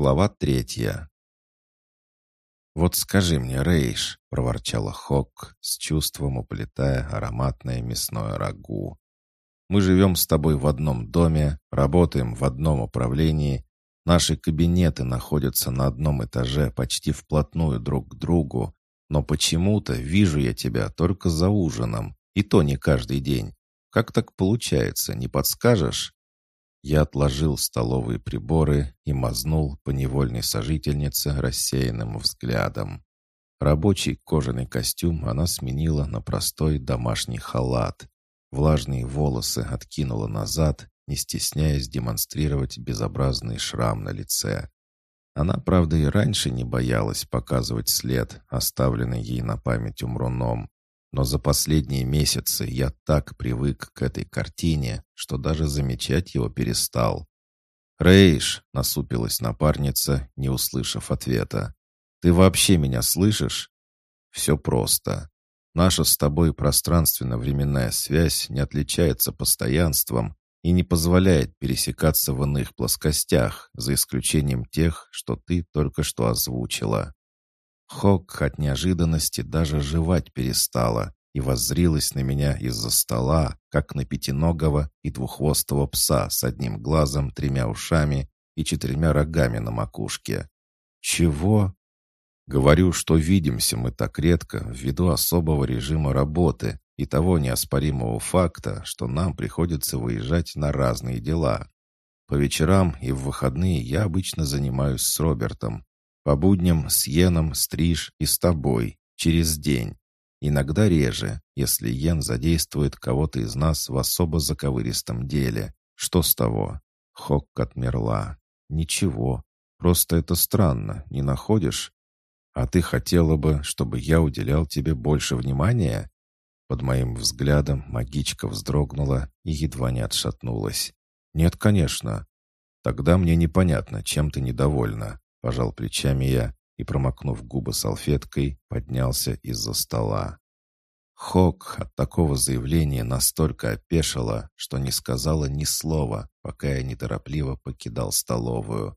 Глава третья. «Вот скажи мне, Рейш», — проворчала Хок, с чувством уплетая ароматное мясное рагу. «Мы живем с тобой в одном доме, работаем в одном управлении, наши кабинеты находятся на одном этаже почти вплотную друг к другу, но почему-то вижу я тебя только за ужином, и то не каждый день. Как так получается, не подскажешь?» Я отложил столовые приборы и мазнул по невольной сожительнице рассеянным взглядом. Рабочий кожаный костюм она сменила на простой домашний халат. Влажные волосы откинула назад, не стесняясь демонстрировать безобразный шрам на лице. Она, правда, и раньше не боялась показывать след, оставленный ей на память умруном, но за последние месяцы я так привык к этой картине, что даже замечать его перестал. «Рейш!» — насупилась напарница, не услышав ответа. «Ты вообще меня слышишь?» «Все просто. Наша с тобой пространственно-временная связь не отличается постоянством и не позволяет пересекаться в иных плоскостях, за исключением тех, что ты только что озвучила. Хок от неожиданности даже жевать перестала и воззрилась на меня из-за стола, как на пятиногого и двуххвостого пса с одним глазом, тремя ушами и четырьмя рогами на макушке. «Чего?» «Говорю, что видимся мы так редко ввиду особого режима работы и того неоспоримого факта, что нам приходится выезжать на разные дела. По вечерам и в выходные я обычно занимаюсь с Робертом, по будням с Йеном, Стриж и с тобой, через день. Иногда реже, если Йен задействует кого-то из нас в особо заковыристом деле. Что с того? Хок отмерла. Ничего. Просто это странно, не находишь? А ты хотела бы, чтобы я уделял тебе больше внимания? Под моим взглядом магичка вздрогнула и едва не отшатнулась. «Нет, конечно. Тогда мне непонятно, чем ты недовольна. Пожал плечами я и, промокнув губы салфеткой, поднялся из-за стола. Хок от такого заявления настолько опешила, что не сказала ни слова, пока я неторопливо покидал столовую.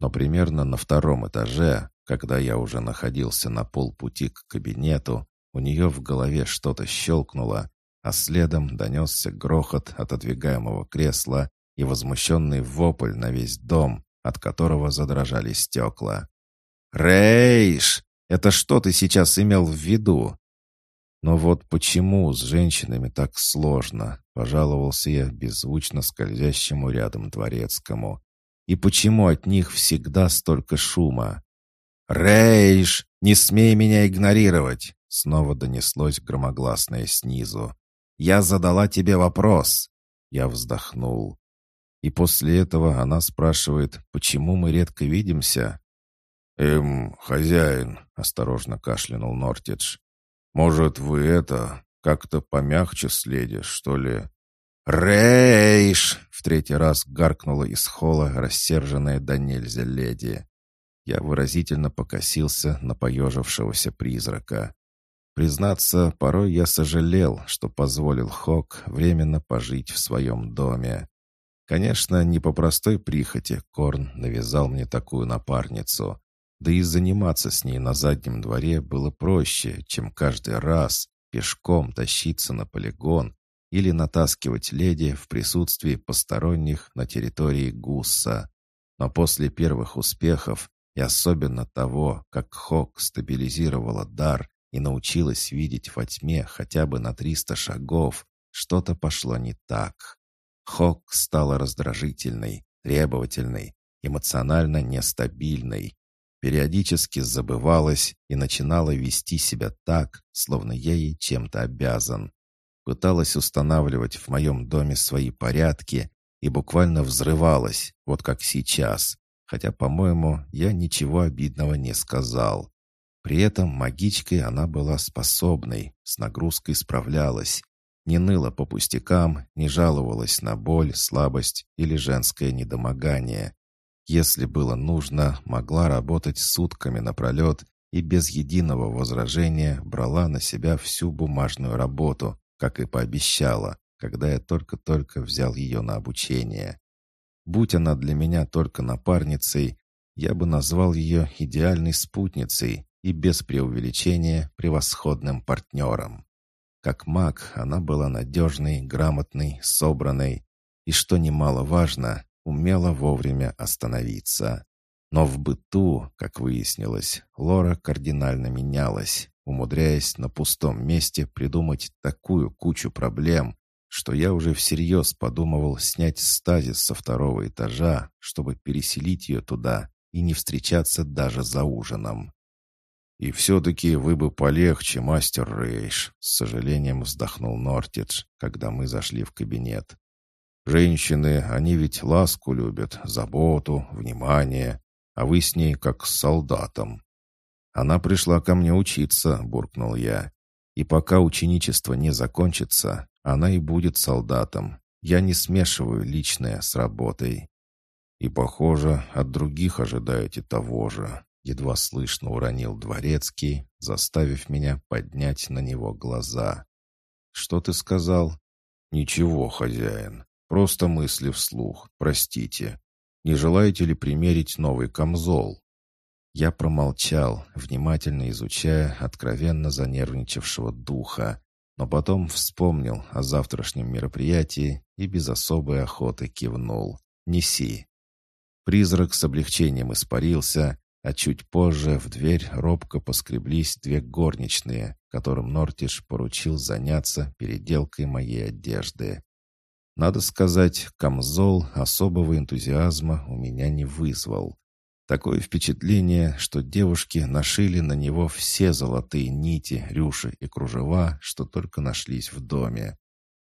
Но примерно на втором этаже, когда я уже находился на полпути к кабинету, у нее в голове что-то щелкнуло, а следом донесся грохот отодвигаемого кресла и возмущенный вопль на весь дом, от которого задрожали стекла. «Рейш! Это что ты сейчас имел в виду?» «Но вот почему с женщинами так сложно?» — пожаловался я беззвучно скользящему рядом дворецкому. «И почему от них всегда столько шума?» «Рейш! Не смей меня игнорировать!» — снова донеслось громогласное снизу. «Я задала тебе вопрос!» Я вздохнул. И после этого она спрашивает, почему мы редко видимся. «Эм, хозяин», — осторожно кашлянул Нортидж. «Может, вы это, как-то помягче следишь, что ли?» «Рейш!» — в третий раз гаркнула из холла рассерженная до нельзя леди. Я выразительно покосился на поежившегося призрака. Признаться, порой я сожалел, что позволил Хок временно пожить в своем доме. Конечно, не по простой прихоти Корн навязал мне такую напарницу. Да и заниматься с ней на заднем дворе было проще, чем каждый раз пешком тащиться на полигон или натаскивать леди в присутствии посторонних на территории Гусса. Но после первых успехов и особенно того, как Хок стабилизировала дар и научилась видеть во тьме хотя бы на 300 шагов, что-то пошло не так. Хок стала раздражительной, требовательной, эмоционально нестабильной. Периодически забывалась и начинала вести себя так, словно я ей чем-то обязан. Пыталась устанавливать в моем доме свои порядки и буквально взрывалась, вот как сейчас. Хотя, по-моему, я ничего обидного не сказал. При этом магичкой она была способной, с нагрузкой справлялась, не ныла по пустякам, не жаловалась на боль, слабость или женское недомогание. Если было нужно, могла работать сутками напролет и без единого возражения брала на себя всю бумажную работу, как и пообещала, когда я только-только взял ее на обучение. Будь она для меня только напарницей, я бы назвал ее идеальной спутницей и без преувеличения превосходным партнером. Как маг она была надежной, грамотной, собранной и, что немаловажно, умела вовремя остановиться. Но в быту, как выяснилось, Лора кардинально менялась, умудряясь на пустом месте придумать такую кучу проблем, что я уже всерьез подумывал снять стазис со второго этажа, чтобы переселить ее туда и не встречаться даже за ужином. «И все-таки вы бы полегче, мастер Рейш», — с сожалением вздохнул Нортидж, когда мы зашли в кабинет. «Женщины, они ведь ласку любят, заботу, внимание, а вы с ней как с солдатом». «Она пришла ко мне учиться», — буркнул я. «И пока ученичество не закончится, она и будет солдатом. Я не смешиваю личное с работой». «И, похоже, от других ожидаете того же», — едва слышно уронил дворецкий, заставив меня поднять на него глаза. «Что ты сказал?» «Ничего, хозяин. Просто мысли вслух. Простите. Не желаете ли примерить новый камзол?» Я промолчал, внимательно изучая откровенно занервничавшего духа, но потом вспомнил о завтрашнем мероприятии и без особой охоты кивнул. «Неси». Призрак с облегчением испарился, а чуть позже в дверь робко поскреблись две горничные, которым Нортиш поручил заняться переделкой моей одежды. Надо сказать, камзол особого энтузиазма у меня не вызвал. Такое впечатление, что девушки нашили на него все золотые нити, рюши и кружева, что только нашлись в доме.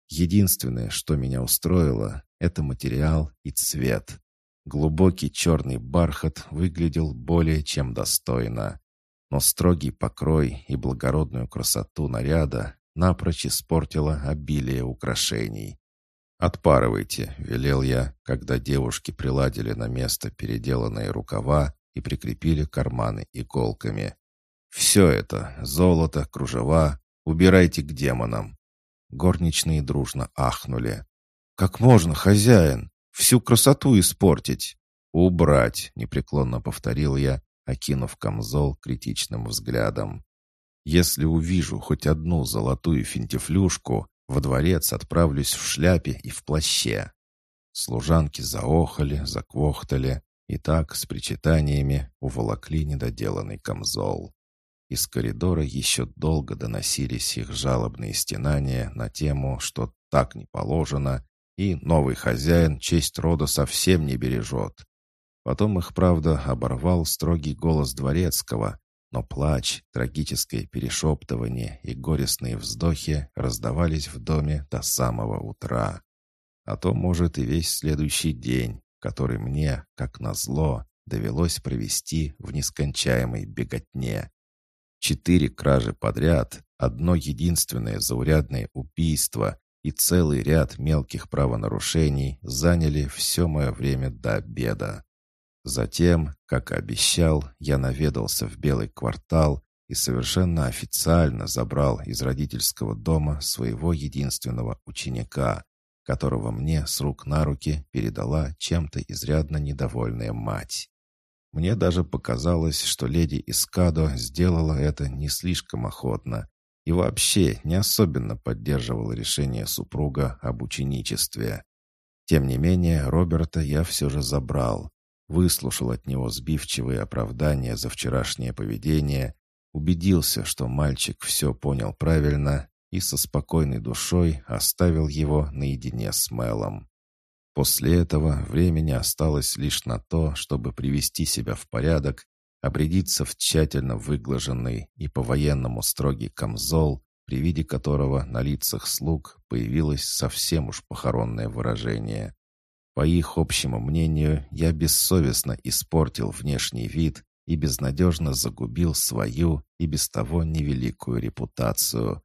Единственное, что меня устроило, это материал и цвет. Глубокий черный бархат выглядел более чем достойно. Но строгий покрой и благородную красоту наряда напрочь испортило обилие украшений. «Отпарывайте», — велел я, когда девушки приладили на место переделанные рукава и прикрепили карманы иголками. «Все это — золото, кружева — убирайте к демонам». Горничные дружно ахнули. «Как можно, хозяин? Всю красоту испортить!» «Убрать!» — непреклонно повторил я, окинув камзол критичным взглядом. «Если увижу хоть одну золотую финтифлюшку, во дворец отправлюсь в шляпе и в плаще. Служанки заохали, заквохтали, и так с причитаниями уволокли недоделанный камзол. Из коридора еще долго доносились их жалобные стенания на тему, что так не положено, и новый хозяин честь рода совсем не бережет. Потом их, правда, оборвал строгий голос дворецкого, но плач, трагическое перешептывание и горестные вздохи раздавались в доме до самого утра. А то, может, и весь следующий день, который мне, как назло, довелось провести в нескончаемой беготне. Четыре кражи подряд, одно единственное заурядное убийство и целый ряд мелких правонарушений заняли все мое время до обеда. Затем, как обещал, я наведался в Белый квартал и совершенно официально забрал из родительского дома своего единственного ученика, которого мне с рук на руки передала чем-то изрядно недовольная мать. Мне даже показалось, что леди Искадо сделала это не слишком охотно и вообще не особенно поддерживала решение супруга об ученичестве. Тем не менее, Роберта я все же забрал, выслушал от него сбивчивые оправдания за вчерашнее поведение, убедился, что мальчик все понял правильно и со спокойной душой оставил его наедине с Мелом. После этого времени осталось лишь на то, чтобы привести себя в порядок, обрядиться в тщательно выглаженный и по-военному строгий камзол, при виде которого на лицах слуг появилось совсем уж похоронное выражение. По их общему мнению, я бессовестно испортил внешний вид и безнадежно загубил свою и без того невеликую репутацию.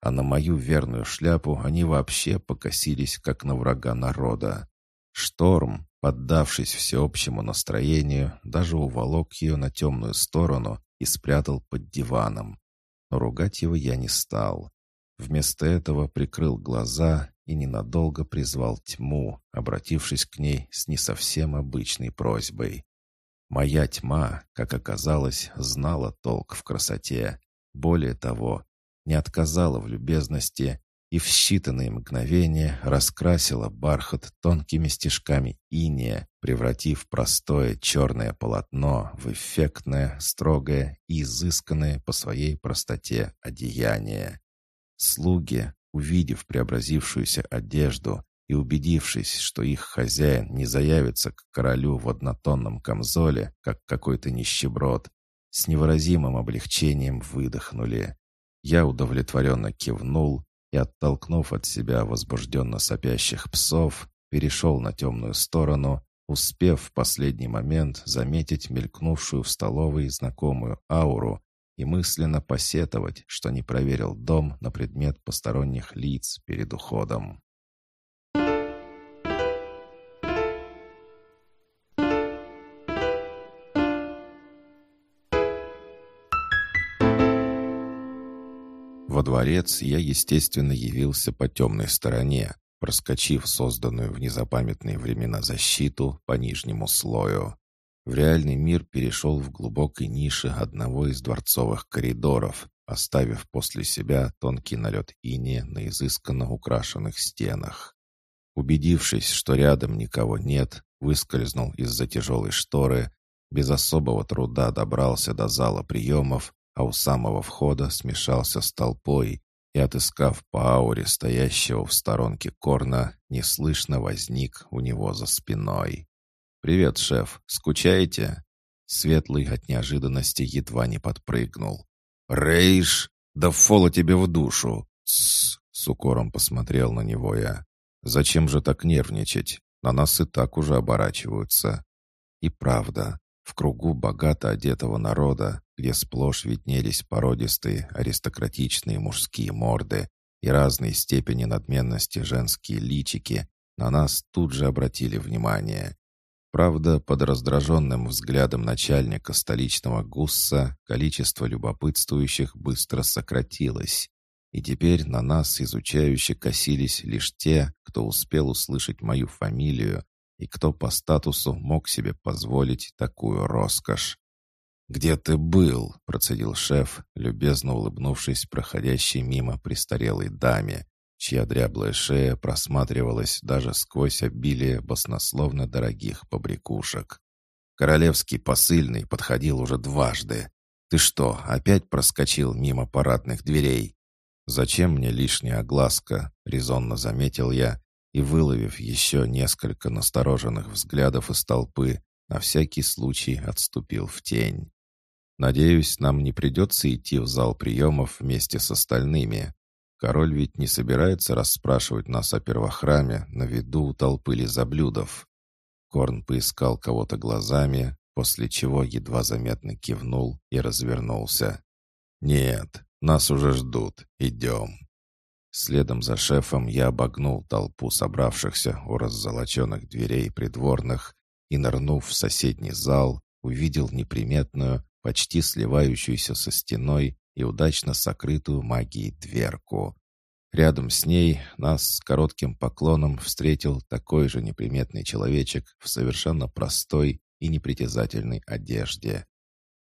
А на мою верную шляпу они вообще покосились, как на врага народа. Шторм, поддавшись всеобщему настроению, даже уволок ее на темную сторону и спрятал под диваном. Но ругать его я не стал. Вместо этого прикрыл глаза и ненадолго призвал тьму, обратившись к ней с не совсем обычной просьбой. Моя тьма, как оказалось, знала толк в красоте. Более того, не отказала в любезности и в считанные мгновения раскрасила бархат тонкими стежками иния, превратив простое черное полотно в эффектное, строгое и изысканное по своей простоте одеяние. Слуги, увидев преобразившуюся одежду и убедившись, что их хозяин не заявится к королю в однотонном камзоле, как какой-то нищеброд, с невыразимым облегчением выдохнули. Я удовлетворенно кивнул оттолкнув от себя возбужденно сопящих псов, перешел на темную сторону, успев в последний момент заметить мелькнувшую в столовой знакомую ауру и мысленно посетовать, что не проверил дом на предмет посторонних лиц перед уходом. Во дворец я, естественно, явился по темной стороне, проскочив созданную в незапамятные времена защиту по нижнему слою. В реальный мир перешел в глубокой нише одного из дворцовых коридоров, оставив после себя тонкий налет ини на изысканно украшенных стенах. Убедившись, что рядом никого нет, выскользнул из-за тяжелой шторы, без особого труда добрался до зала приемов а у самого входа смешался с толпой и, отыскав по ауре стоящего в сторонке Корна, неслышно возник у него за спиной. «Привет, шеф, скучаете?» Светлый от неожиданности едва не подпрыгнул. «Рейш, да фола тебе в душу!» «Тссс!» — с укором посмотрел на него я. «Зачем же так нервничать? На нас и так уже оборачиваются». И правда, в кругу богато одетого народа, где сплошь виднелись породистые аристократичные мужские морды и разной степени надменности женские личики, на нас тут же обратили внимание. Правда, под раздраженным взглядом начальника столичного гусса количество любопытствующих быстро сократилось, и теперь на нас изучающе косились лишь те, кто успел услышать мою фамилию и кто по статусу мог себе позволить такую роскошь. «Где ты был?» — процедил шеф, любезно улыбнувшись проходящей мимо престарелой даме, чья дряблая шея просматривалась даже сквозь обилие баснословно дорогих побрякушек. «Королевский посыльный подходил уже дважды. Ты что, опять проскочил мимо парадных дверей?» «Зачем мне лишняя огласка?» — резонно заметил я, и, выловив еще несколько настороженных взглядов из толпы, на всякий случай отступил в тень. «Надеюсь, нам не придется идти в зал приемов вместе с остальными. Король ведь не собирается расспрашивать нас о первохраме на виду у толпы лизоблюдов». Корн поискал кого-то глазами, после чего едва заметно кивнул и развернулся. «Нет, нас уже ждут. Идем». Следом за шефом я обогнул толпу собравшихся у раззолоченных дверей придворных и, нырнув в соседний зал, увидел неприметную, почти сливающуюся со стеной и удачно сокрытую магией дверку. Рядом с ней нас с коротким поклоном встретил такой же неприметный человечек в совершенно простой и непритязательной одежде.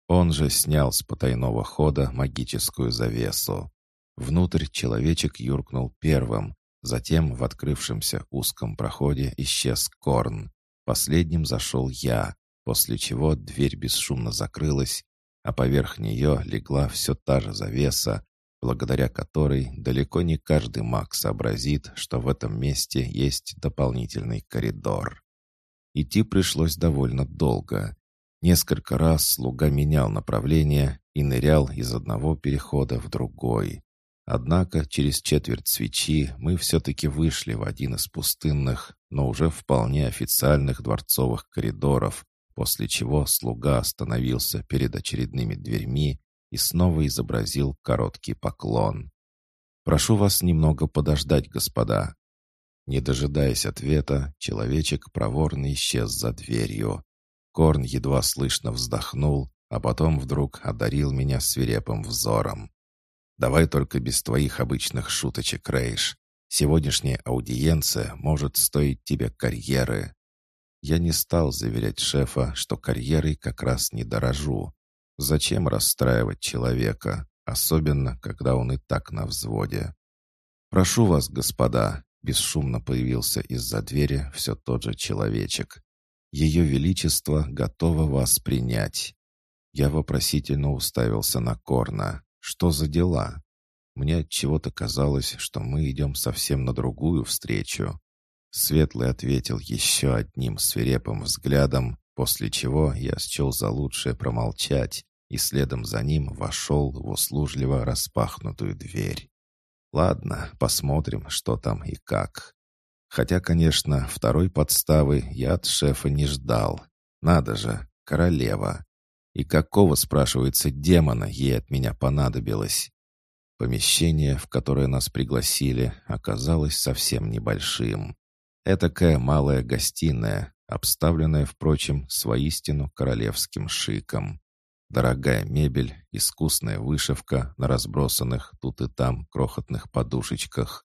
Он же снял с потайного хода магическую завесу. Внутрь человечек юркнул первым, затем в открывшемся узком проходе исчез Корн. Последним зашел я, после чего дверь бесшумно закрылась, а поверх нее легла все та же завеса, благодаря которой далеко не каждый маг сообразит, что в этом месте есть дополнительный коридор. Идти пришлось довольно долго. Несколько раз слуга менял направление и нырял из одного перехода в другой. Однако через четверть свечи мы все-таки вышли в один из пустынных, но уже вполне официальных дворцовых коридоров, после чего слуга остановился перед очередными дверьми и снова изобразил короткий поклон. «Прошу вас немного подождать, господа». Не дожидаясь ответа, человечек проворно исчез за дверью. Корн едва слышно вздохнул, а потом вдруг одарил меня свирепым взором. Давай только без твоих обычных шуточек, Рейш. Сегодняшняя аудиенция может стоить тебе карьеры». Я не стал заверять шефа, что карьерой как раз не дорожу. Зачем расстраивать человека, особенно когда он и так на взводе? «Прошу вас, господа», — бесшумно появился из-за двери все тот же человечек. «Ее Величество готово вас принять». Я вопросительно уставился на Корна. «Что за дела?» Мне от чего-то казалось, что мы идем совсем на другую встречу. Светлый ответил еще одним свирепым взглядом, после чего я счел за лучшее промолчать и следом за ним вошел в услужливо распахнутую дверь. Ладно, посмотрим, что там и как. Хотя, конечно, второй подставы я от шефа не ждал. Надо же, королева. И какого, спрашивается, демона ей от меня понадобилось? Помещение, в которое нас пригласили, оказалось совсем небольшим. Этакая малая гостиная, обставленная, впрочем, с воистину королевским шиком. Дорогая мебель, искусная вышивка на разбросанных тут и там крохотных подушечках,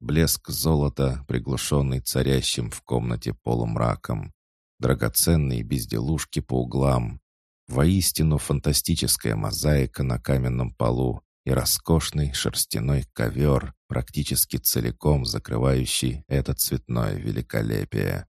блеск золота, приглушенный царящим в комнате полумраком, драгоценные безделушки по углам, воистину фантастическая мозаика на каменном полу и роскошный шерстяной ковер, практически целиком закрывающий это цветное великолепие.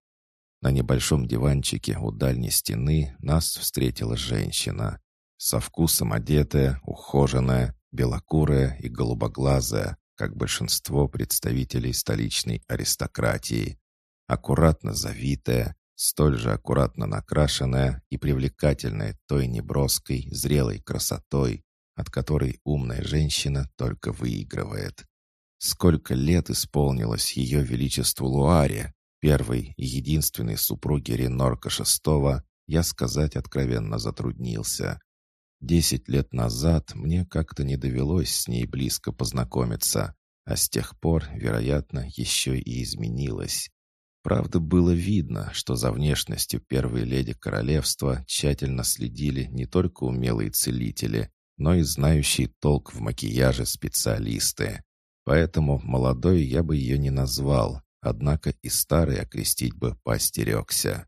На небольшом диванчике у дальней стены нас встретила женщина. Со вкусом одетая, ухоженная, белокурая и голубоглазая, как большинство представителей столичной аристократии. Аккуратно завитая, столь же аккуратно накрашенная и привлекательная той неброской, зрелой красотой, от которой умная женщина только выигрывает. Сколько лет исполнилось ее величеству Луаре, первой и единственной супруге Ренорка VI, я сказать откровенно затруднился. Десять лет назад мне как-то не довелось с ней близко познакомиться, а с тех пор, вероятно, еще и изменилось. Правда, было видно, что за внешностью первой леди королевства тщательно следили не только умелые целители, но и знающие толк в макияже специалисты. Поэтому молодой я бы ее не назвал, однако и старый окрестить бы поостерегся.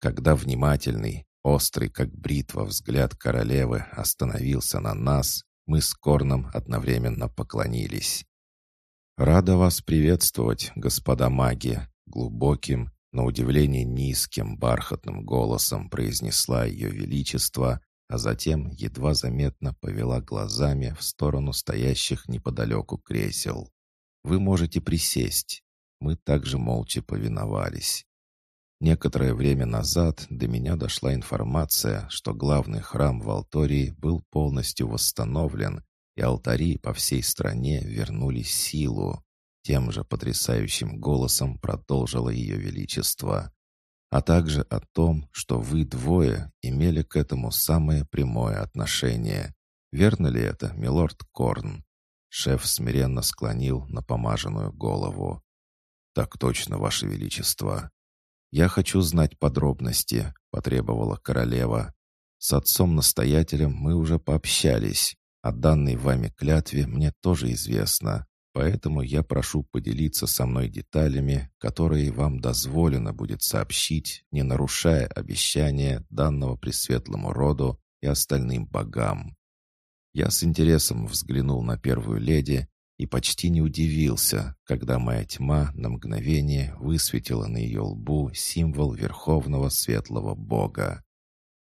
Когда внимательный, острый как бритва взгляд королевы остановился на нас, мы с Корном одновременно поклонились. «Рада вас приветствовать, господа маги», глубоким, на удивление низким бархатным голосом произнесла ее величество, а затем едва заметно повела глазами в сторону стоящих неподалеку кресел. «Вы можете присесть». Мы также молча повиновались. Некоторое время назад до меня дошла информация, что главный храм в Алтории был полностью восстановлен, и алтари по всей стране вернули силу. Тем же потрясающим голосом продолжило ее величество а также о том, что вы двое имели к этому самое прямое отношение. Верно ли это, милорд Корн?» Шеф смиренно склонил напомаженную голову. «Так точно, Ваше Величество». «Я хочу знать подробности», — потребовала королева. «С отцом-настоятелем мы уже пообщались. О данной вами клятве мне тоже известно. Поэтому я прошу поделиться со мной деталями, которые вам дозволено будет сообщить, не нарушая обещания данного пресветлому роду и остальным богам. Я с интересом взглянул на первую леди и почти не удивился, когда моя тьма на мгновение высветила на ее лбу символ Верховного Светлого Бога.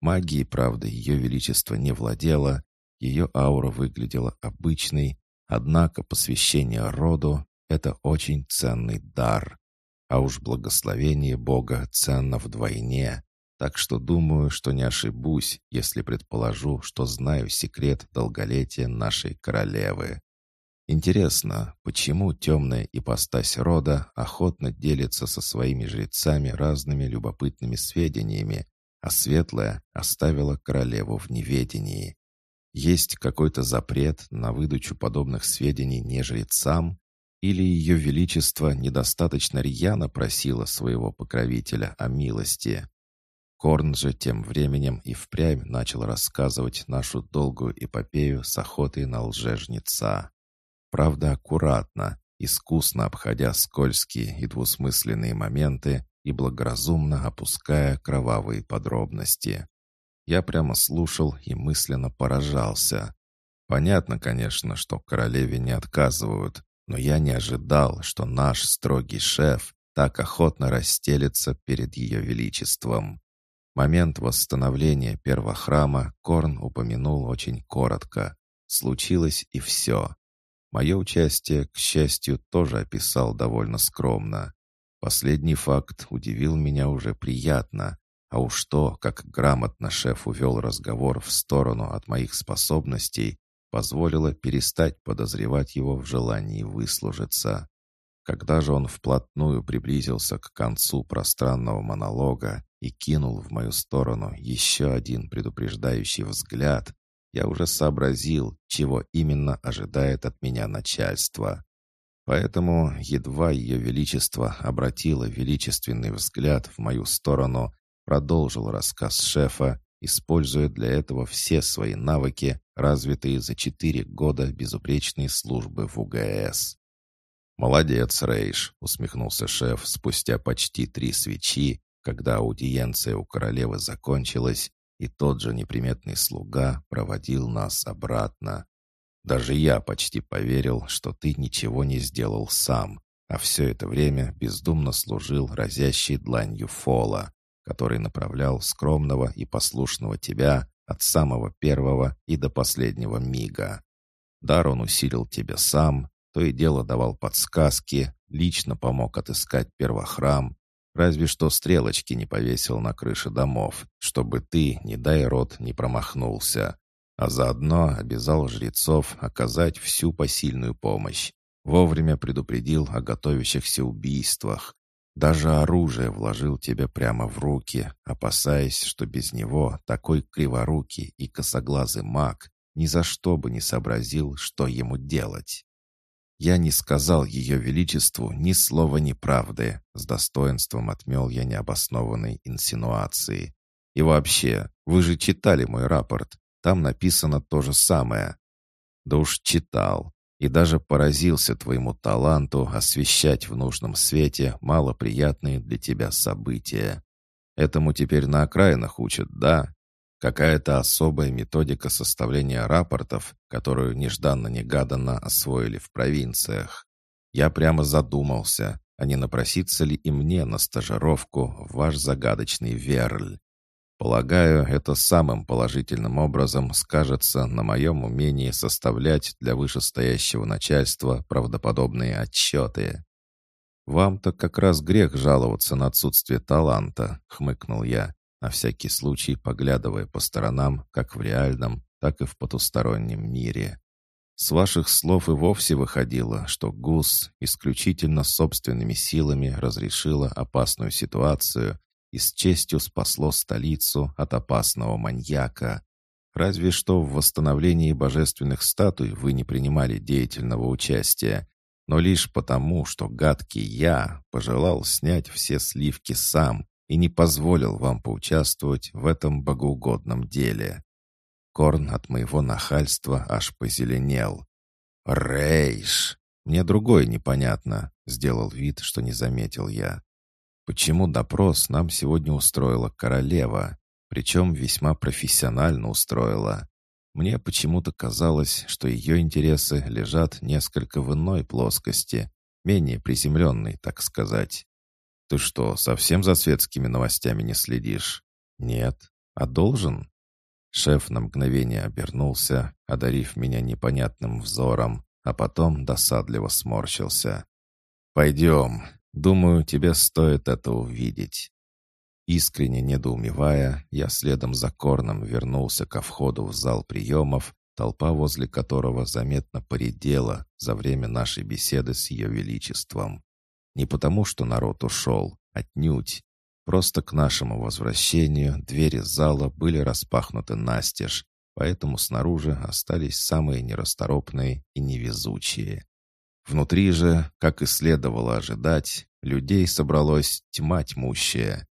Магией, правда, ее величество не владела, ее аура выглядела обычной, Однако посвящение роду — это очень ценный дар. А уж благословение Бога ценно вдвойне. Так что думаю, что не ошибусь, если предположу, что знаю секрет долголетия нашей королевы. Интересно, почему темная ипостась рода охотно делится со своими жрецами разными любопытными сведениями, а светлая оставила королеву в неведении? Есть какой-то запрет на выдачу подобных сведений не жрецам, или ее величество недостаточно рьяно просило своего покровителя о милости. Корн же тем временем и впрямь начал рассказывать нашу долгую эпопею с охотой на лжежнеца. Правда, аккуратно, искусно обходя скользкие и двусмысленные моменты, и благоразумно опуская кровавые подробности. Я прямо слушал и мысленно поражался. Понятно, конечно, что королеве не отказывают, но я не ожидал, что наш строгий шеф так охотно расстелится перед ее величеством. Момент восстановления первого храма Корн упомянул очень коротко. Случилось и все. Мое участие, к счастью, тоже описал довольно скромно. Последний факт удивил меня уже приятно, а уж то, как грамотно шеф увел разговор в сторону от моих способностей, позволило перестать подозревать его в желании выслужиться. Когда же он вплотную приблизился к концу пространного монолога и кинул в мою сторону еще один предупреждающий взгляд, я уже сообразил, чего именно ожидает от меня начальство. Поэтому едва ее величество обратило величественный взгляд в мою сторону, продолжил рассказ шефа, используя для этого все свои навыки, развитые за четыре года безупречной службы в УГС. «Молодец, Рейш», — усмехнулся шеф спустя почти три свечи, когда аудиенция у королевы закончилась, и тот же неприметный слуга проводил нас обратно. Даже я почти поверил, что ты ничего не сделал сам, а все это время бездумно служил разящей дланью Фола, который направлял скромного и послушного тебя от самого первого и до последнего мига. Дар он усилил тебя сам, то и дело давал подсказки, лично помог отыскать первохрам, разве что стрелочки не повесил на крыше домов, чтобы ты, не дай рот, не промахнулся а заодно обязал жрецов оказать всю посильную помощь. Вовремя предупредил о готовящихся убийствах. Даже оружие вложил тебе прямо в руки, опасаясь, что без него такой криворукий и косоглазый маг ни за что бы не сообразил, что ему делать. Я не сказал ее величеству ни слова неправды, с достоинством отмел я необоснованной инсинуации. И вообще, вы же читали мой рапорт. Там написано то же самое. Да уж читал. И даже поразился твоему таланту освещать в нужном свете малоприятные для тебя события. Этому теперь на окраинах учат, да? Какая-то особая методика составления рапортов, которую нежданно-негаданно освоили в провинциях. Я прямо задумался, а не напроситься ли и мне на стажировку в ваш загадочный Верль. Полагаю, это самым положительным образом скажется на моем умении составлять для вышестоящего начальства правдоподобные отчеты. «Вам-то как раз грех жаловаться на отсутствие таланта», — хмыкнул я, на всякий случай поглядывая по сторонам как в реальном, так и в потустороннем мире. С ваших слов и вовсе выходило, что ГУС исключительно собственными силами разрешила опасную ситуацию и с честью спасло столицу от опасного маньяка. Разве что в восстановлении божественных статуй вы не принимали деятельного участия, но лишь потому, что гадкий я пожелал снять все сливки сам и не позволил вам поучаствовать в этом богоугодном деле. Корн от моего нахальства аж позеленел. «Рейш! Мне другое непонятно», — сделал вид, что не заметил я. Почему допрос нам сегодня устроила королева, причем весьма профессионально устроила. Мне почему-то казалось, что ее интересы лежат несколько в иной плоскости, менее приземленной, так сказать. Ты что, совсем за светскими новостями не следишь? Нет. А должен? Шеф на мгновение обернулся, одарив меня непонятным взором, а потом досадливо сморщился. «Пойдем, Думаю, тебе стоит это увидеть». Искренне недоумевая, я следом за Корном вернулся ко входу в зал приемов, толпа возле которого заметно поредела за время нашей беседы с ее величеством. Не потому, что народ ушел, отнюдь. Просто к нашему возвращению двери зала были распахнуты настежь, поэтому снаружи остались самые нерасторопные и невезучие. Внутри же, как и следовало ожидать, людей собралось тьма тьмущая.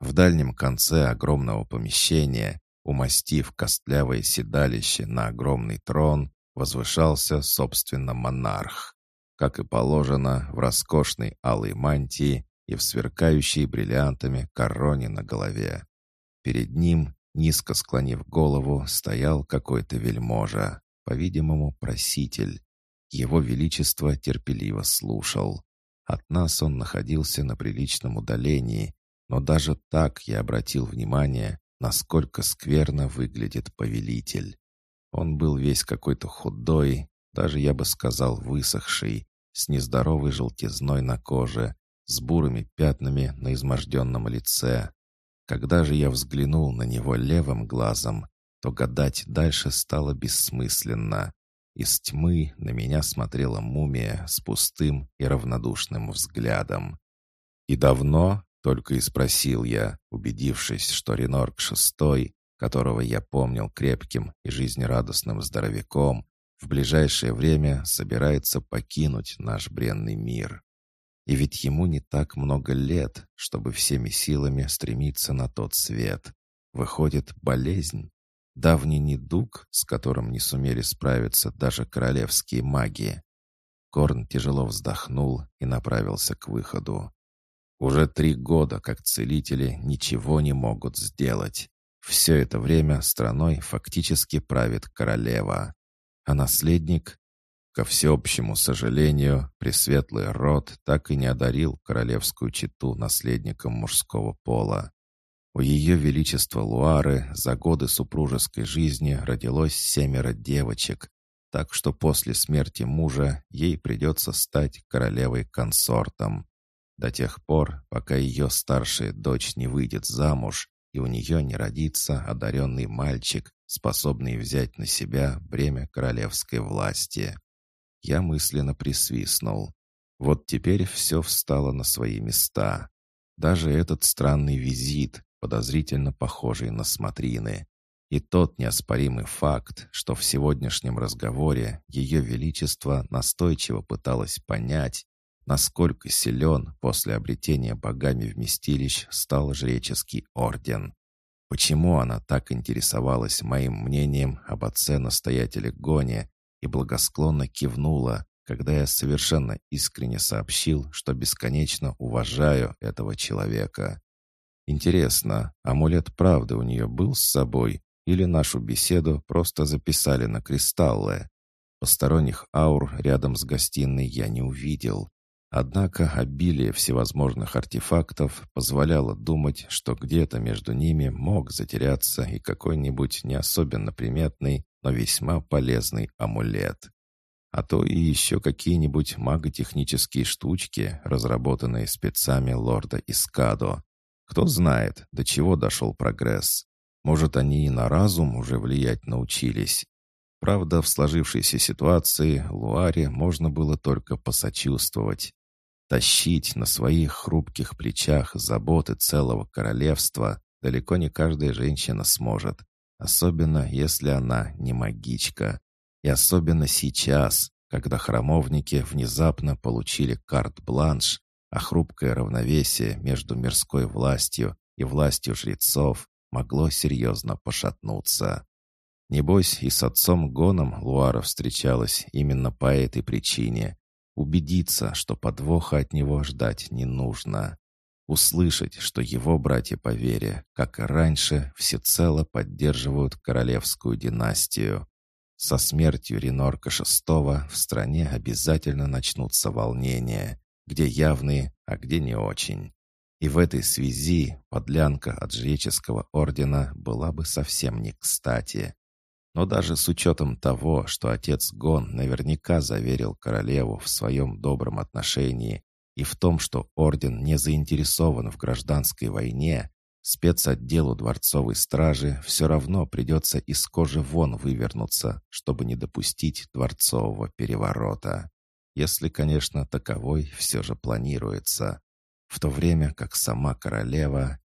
В дальнем конце огромного помещения, умастив костлявое седалище на огромный трон, возвышался, собственно, монарх. Как и положено, в роскошной алой мантии и в сверкающей бриллиантами короне на голове. Перед ним, низко склонив голову, стоял какой-то вельможа, по-видимому, проситель. Его Величество терпеливо слушал. От нас он находился на приличном удалении, но даже так я обратил внимание, насколько скверно выглядит повелитель. Он был весь какой-то худой, даже я бы сказал высохший, с нездоровой желтизной на коже, с бурыми пятнами на изможденном лице. Когда же я взглянул на него левым глазом, то гадать дальше стало бессмысленно. Из тьмы на меня смотрела мумия с пустым и равнодушным взглядом. «И давно?» — только и спросил я, убедившись, что Ренорк шестой, которого я помнил крепким и жизнерадостным здоровяком, в ближайшее время собирается покинуть наш бренный мир. И ведь ему не так много лет, чтобы всеми силами стремиться на тот свет. Выходит, болезнь. Давний недуг, с которым не сумели справиться даже королевские маги. Корн тяжело вздохнул и направился к выходу. Уже три года, как целители, ничего не могут сделать. Все это время страной фактически правит королева. А наследник, ко всеобщему сожалению, пресветлый род так и не одарил королевскую чету наследником мужского пола. У ее величества Луары за годы супружеской жизни родилось семеро девочек, так что после смерти мужа ей придется стать королевой-консортом. До тех пор, пока ее старшая дочь не выйдет замуж и у нее не родится одаренный мальчик, способный взять на себя бремя королевской власти. Я мысленно присвистнул. Вот теперь все встало на свои места. Даже этот странный визит, подозрительно похожий на смотрины. И тот неоспоримый факт, что в сегодняшнем разговоре Ее Величество настойчиво пыталось понять, насколько силен после обретения богами вместилищ стал жреческий орден. Почему она так интересовалась моим мнением об отце-настоятеле Гоне и благосклонно кивнула, когда я совершенно искренне сообщил, что бесконечно уважаю этого человека. Интересно, амулет правды у нее был с собой, или нашу беседу просто записали на кристаллы? Посторонних аур рядом с гостиной я не увидел. Однако обилие всевозможных артефактов позволяло думать, что где-то между ними мог затеряться и какой-нибудь не особенно приметный, но весьма полезный амулет. А то и еще какие-нибудь маготехнические штучки, разработанные спецами лорда Искадо. Кто знает, до чего дошел прогресс. Может, они и на разум уже влиять научились. Правда, в сложившейся ситуации Луаре можно было только посочувствовать. Тащить на своих хрупких плечах заботы целого королевства далеко не каждая женщина сможет, особенно если она не магичка. И особенно сейчас, когда храмовники внезапно получили карт-бланш а хрупкое равновесие между мирской властью и властью жрецов могло серьезно пошатнуться. Небось, и с отцом Гоном Луара встречалась именно по этой причине. Убедиться, что подвоха от него ждать не нужно. Услышать, что его братья по вере, как и раньше, всецело поддерживают королевскую династию. Со смертью Ренорка VI в стране обязательно начнутся волнения где явные, а где не очень. И в этой связи подлянка от жреческого ордена была бы совсем не кстати. Но даже с учетом того, что отец Гон наверняка заверил королеву в своем добром отношении и в том, что орден не заинтересован в гражданской войне, спецотделу дворцовой стражи все равно придется из кожи вон вывернуться, чтобы не допустить дворцового переворота если, конечно, таковой все же планируется. В то время как сама королева...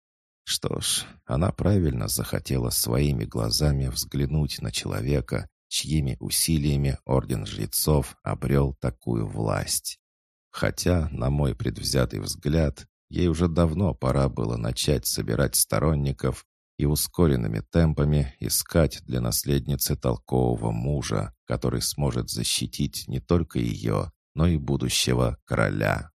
Что ж, она правильно захотела своими глазами взглянуть на человека, чьими усилиями Орден Жрецов обрел такую власть. Хотя, на мой предвзятый взгляд, ей уже давно пора было начать собирать сторонников и ускоренными темпами искать для наследницы толкового мужа, который сможет защитить не только ее, но и будущего короля.